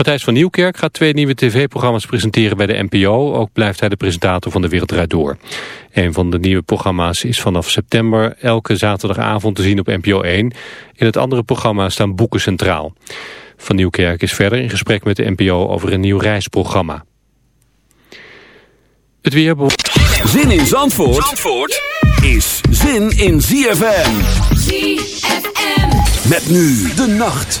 Matthijs van Nieuwkerk gaat twee nieuwe tv-programma's presenteren bij de NPO. Ook blijft hij de presentator van De Wereld Draait Door. Een van de nieuwe programma's is vanaf september elke zaterdagavond te zien op NPO 1. In het andere programma staan boeken centraal. Van Nieuwkerk is verder in gesprek met de NPO over een nieuw reisprogramma. Het weer... Zin in Zandvoort, Zandvoort is zin in ZFM. ZFM. Met nu de nacht.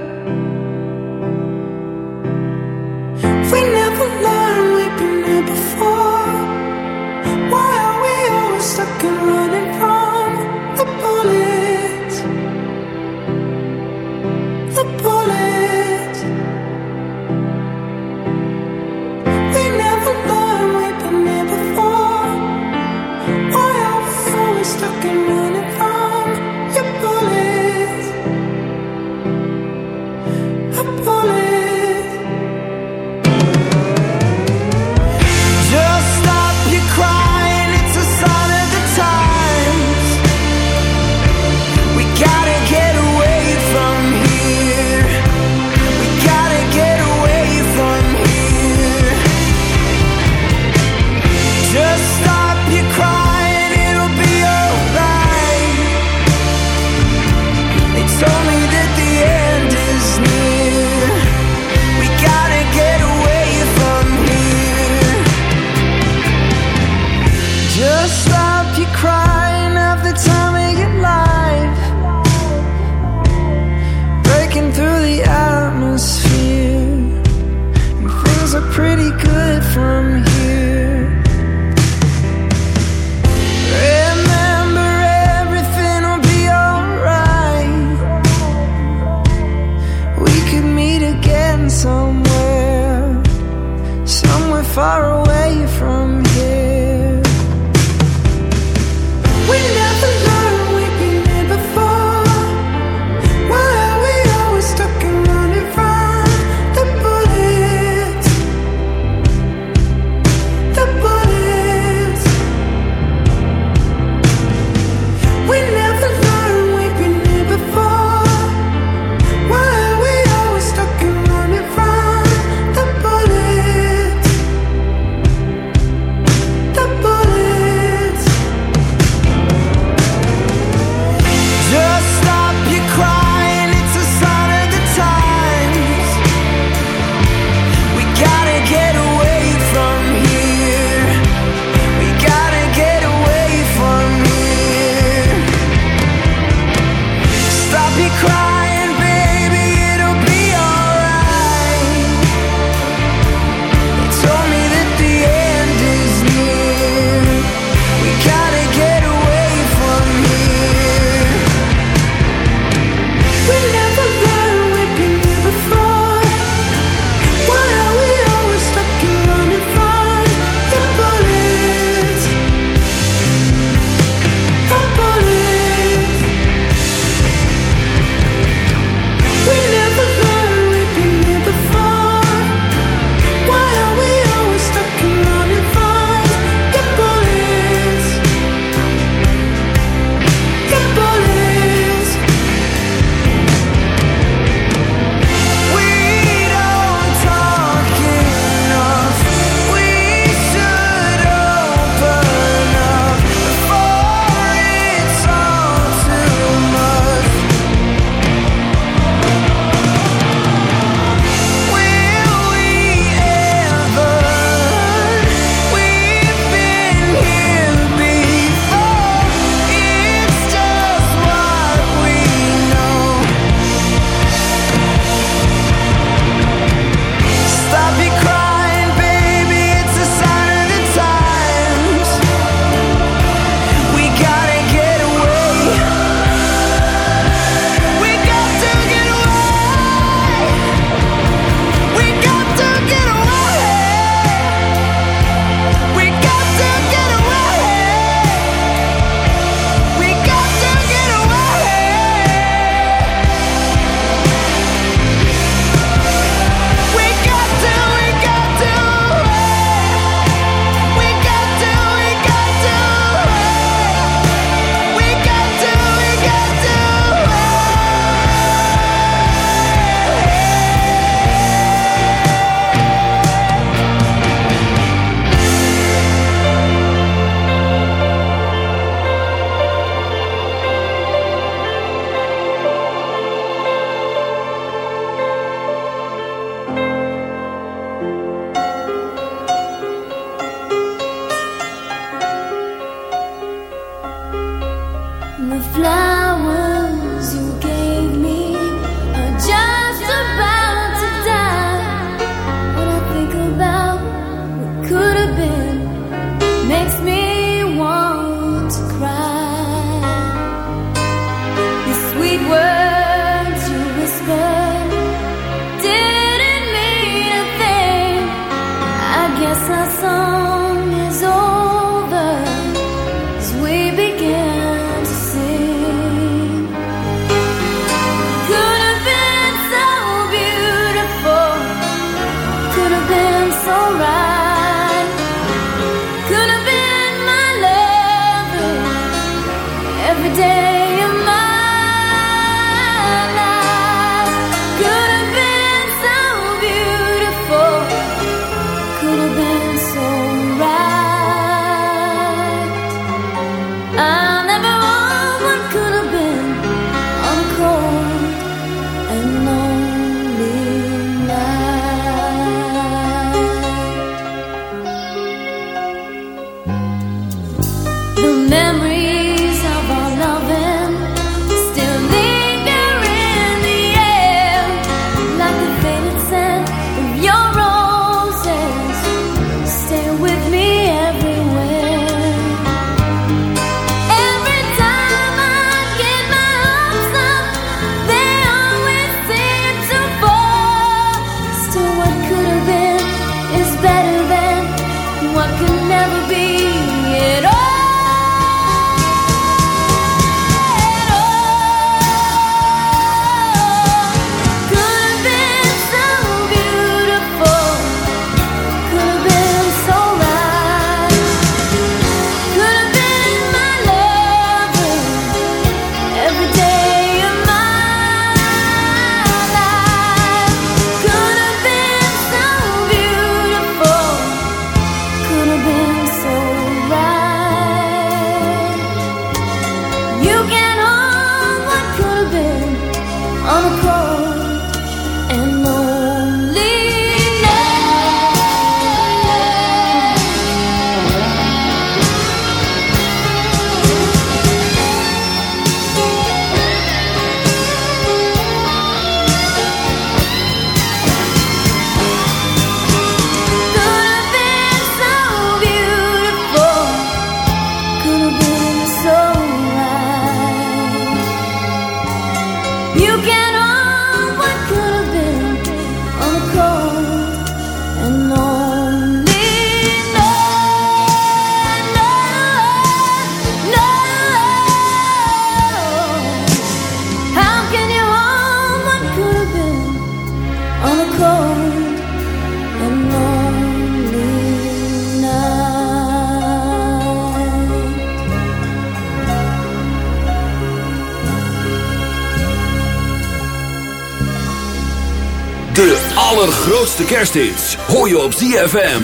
Grootste kersthits hoor je op ZFM.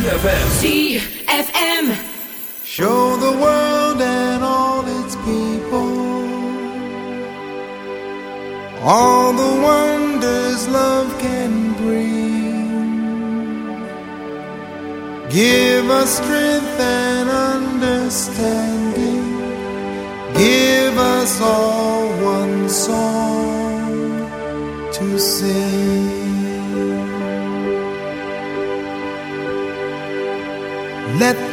ZFM. Show the world and all its people all the wonders love can bring. Give us strength and understanding. Give us all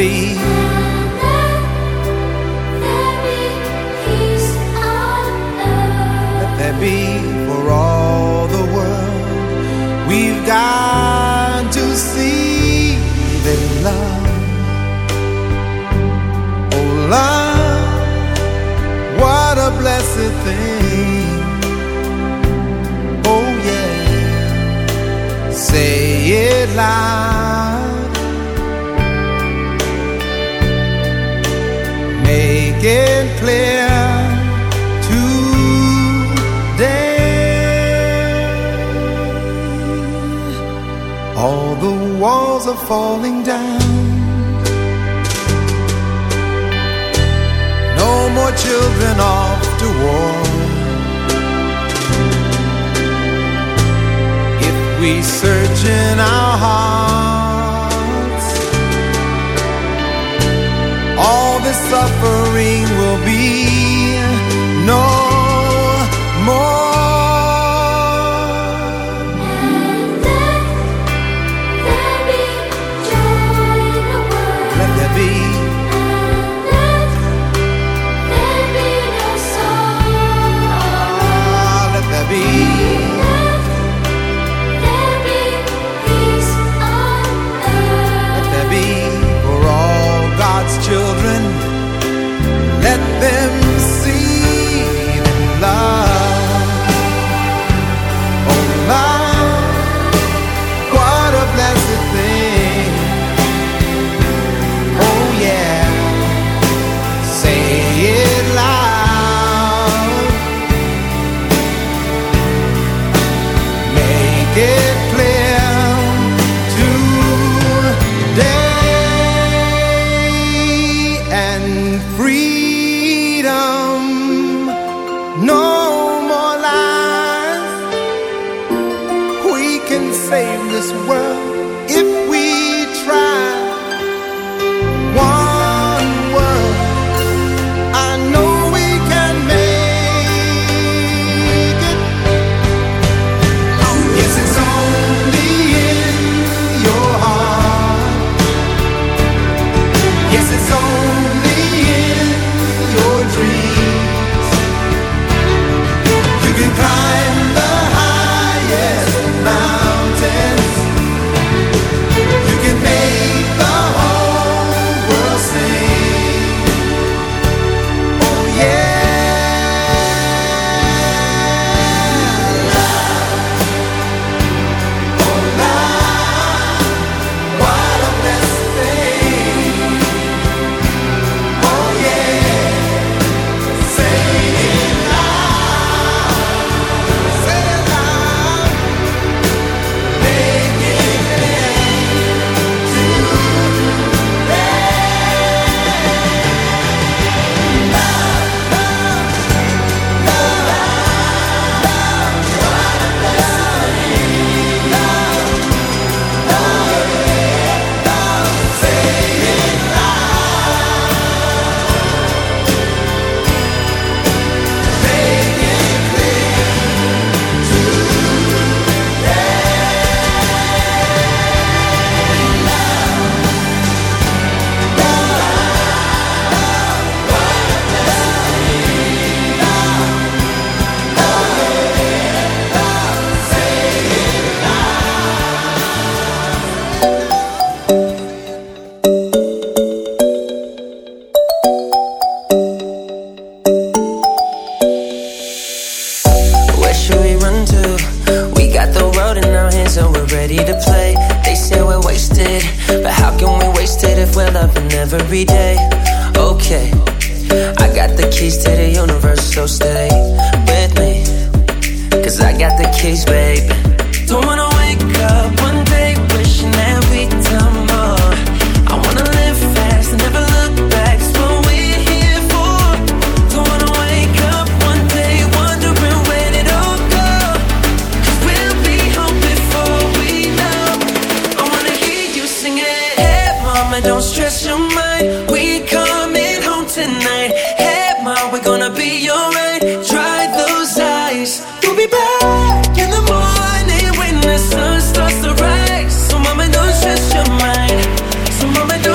be. Let there be for all the world. We've got to see that love, oh love, what a blessed thing. Oh yeah, say it loud. again clear today. All the walls are falling down. No more children off to war. If we search in our hearts all the suffering will be no more.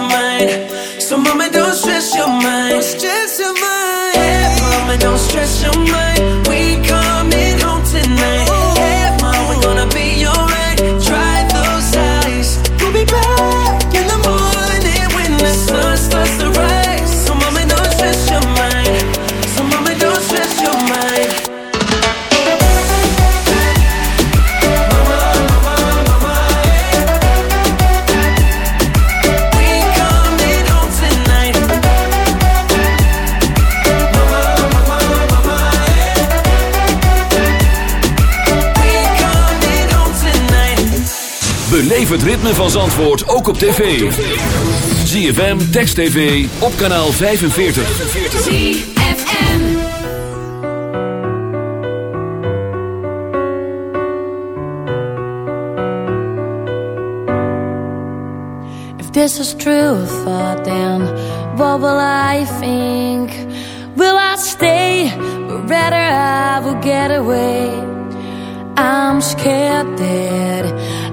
mind. Beleef het ritme van Zandvoort ook op tv. ZFM, Text TV, op kanaal 45. ZFM. If this is true thought, then what will I think? Will I stay? Or rather, I will get away. I'm scared that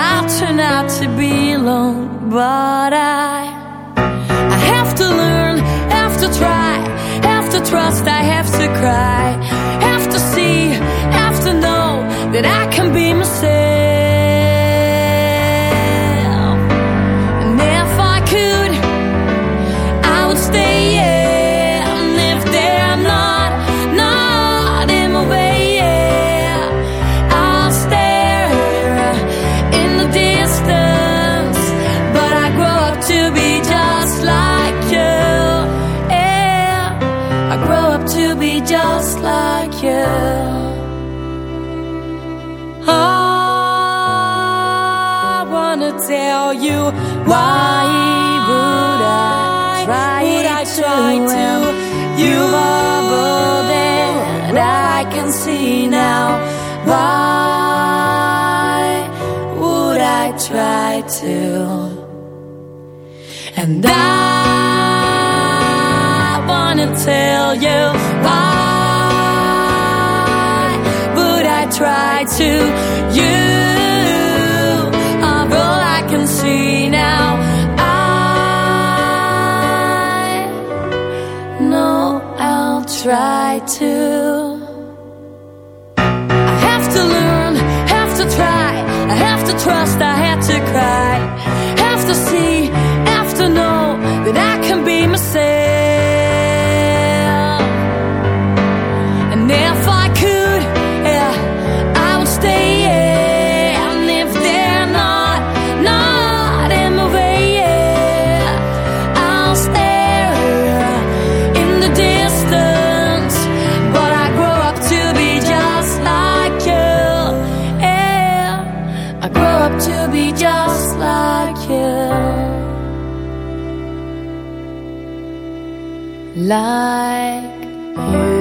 I'll turn out to be alone. But I, I have to learn, have to try, have to trust, I have to cry, why would I try would I try to? you are all that I can see now. Why would I try to? And I wanna tell you why would I try to trust, like you.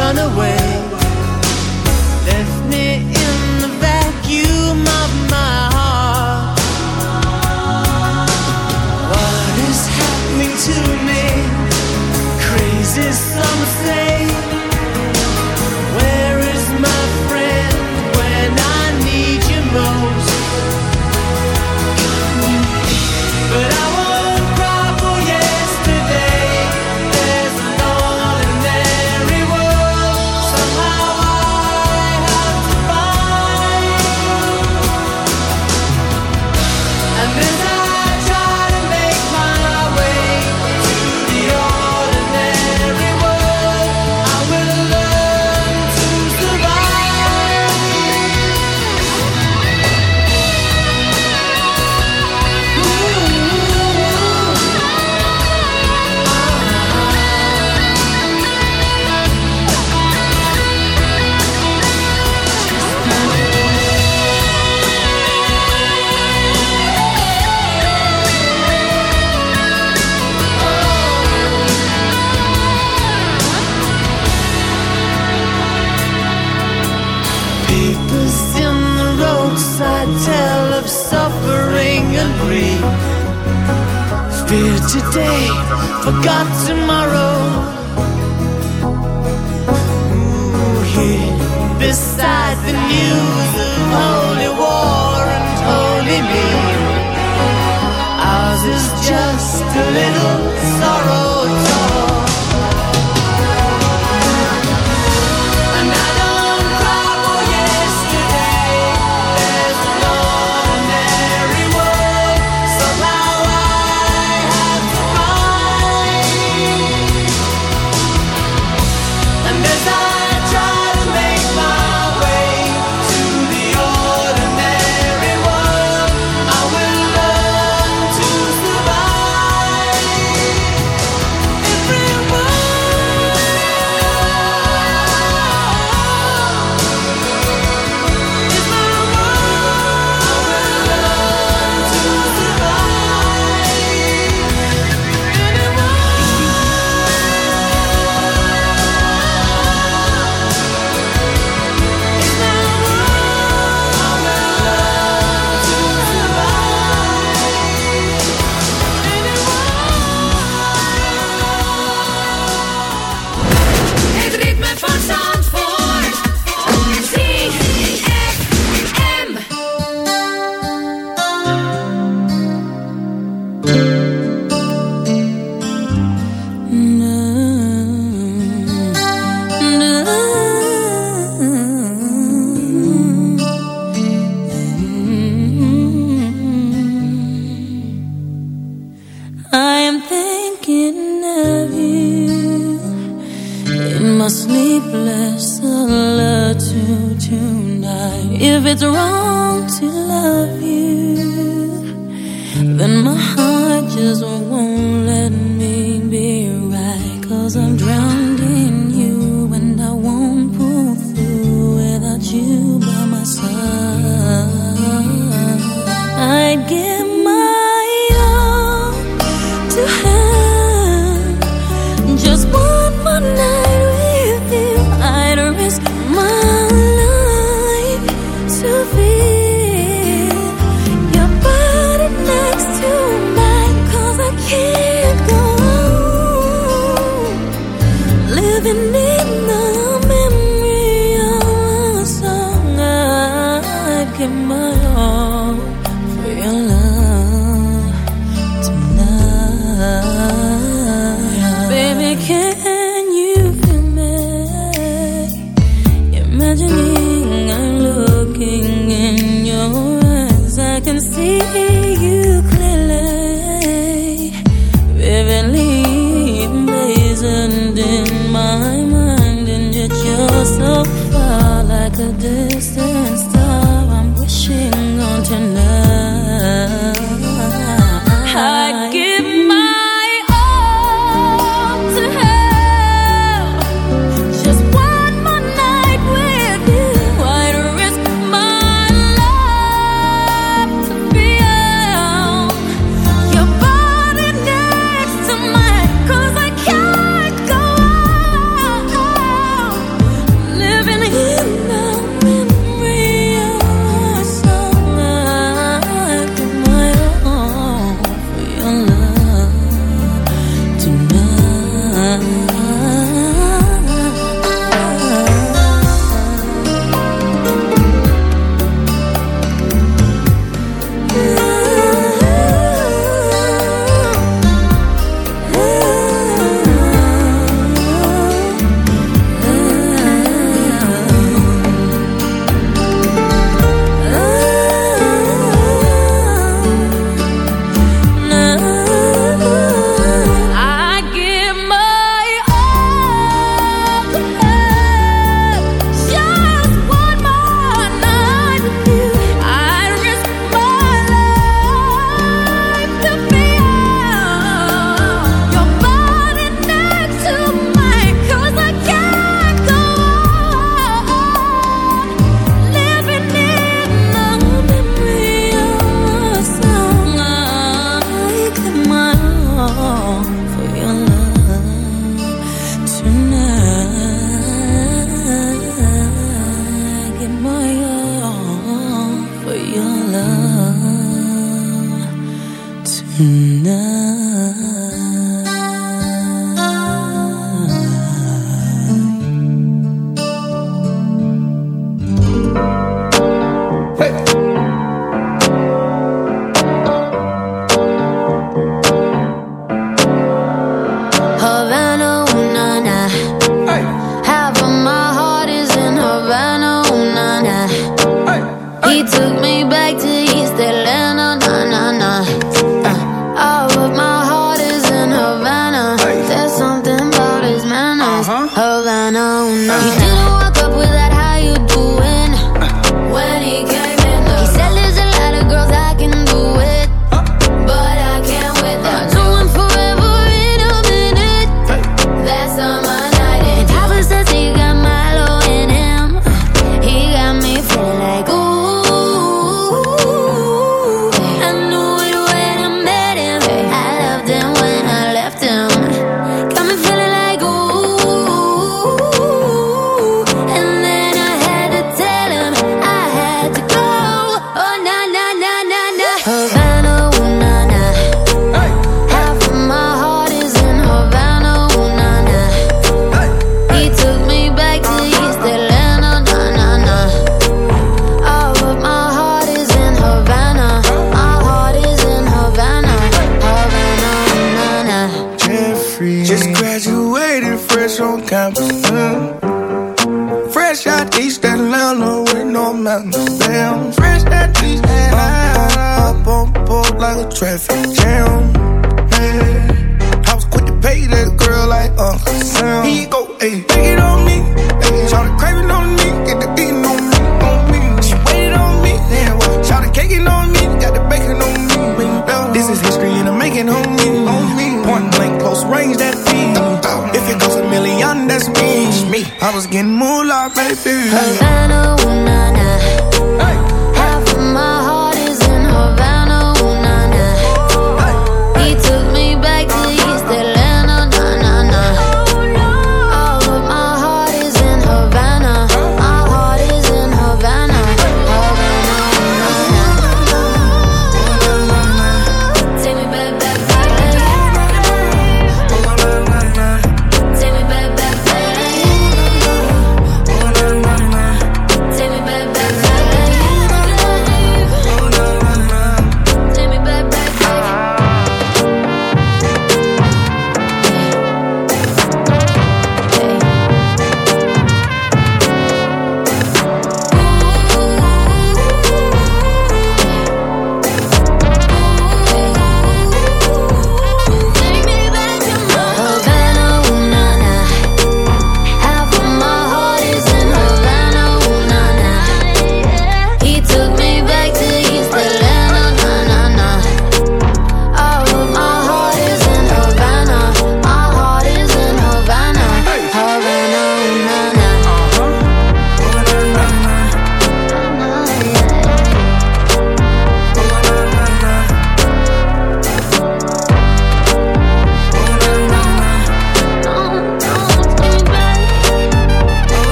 run away. forgot tomorrow. Ooh, here Beside the news of holy war and holy me, ours is just a little.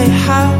my house.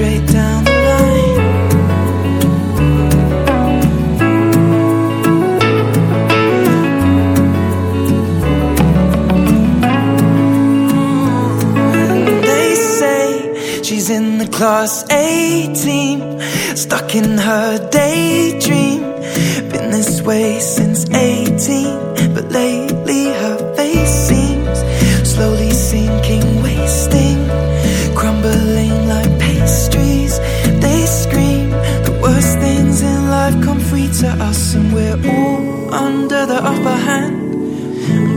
straight down the line. They say she's in the class 18, stuck in her daydream. Been this way since 18, but lately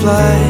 fly.